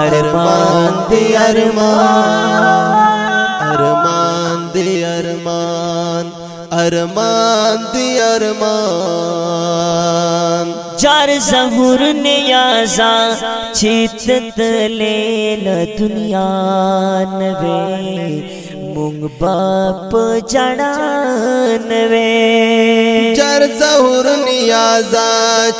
अरमान दे अरमान। अरमान दे अरमान। अरमान दे अरमान। Jar जहूर ने आजा चीत ले न दुनिया नवे। मुंग बाप जड़ान वे चार जहूर नियाजा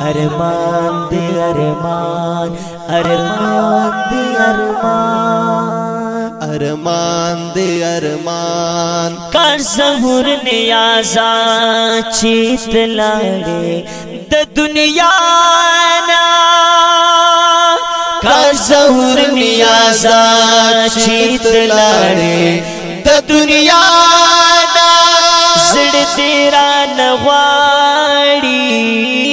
अरमान दे अरमान अरमान दे अरमान। अरमान दे अरमान। कर जहूर ने आजा चीत लाड़े द दुनिया ना। कर जहूर ने आजा चीत लाड़े द दुनिया ना। जिड़ तेरा नवाड़ी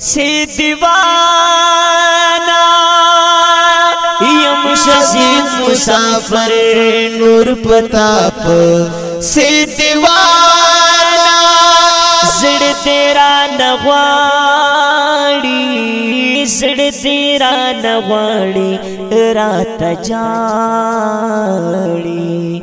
से दीवाना। यम शशि मुसाफर नूर प्रताप। से दीवाना तेरा नवाड़ी, जड़ तेरा नवाड़ी, रात जाड़ी।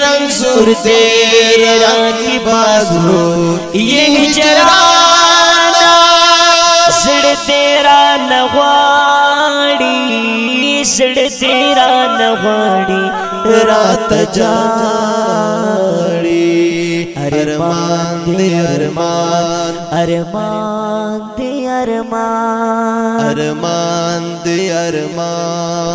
रंग सुर तेरे रंग की बाजू ये चरा सिर तेरा नवाड़ी सिर तेरा नवाड़ी रात जाड़ी अरमान दे अरमान अरमान दे अरमान अरमान दे अरमान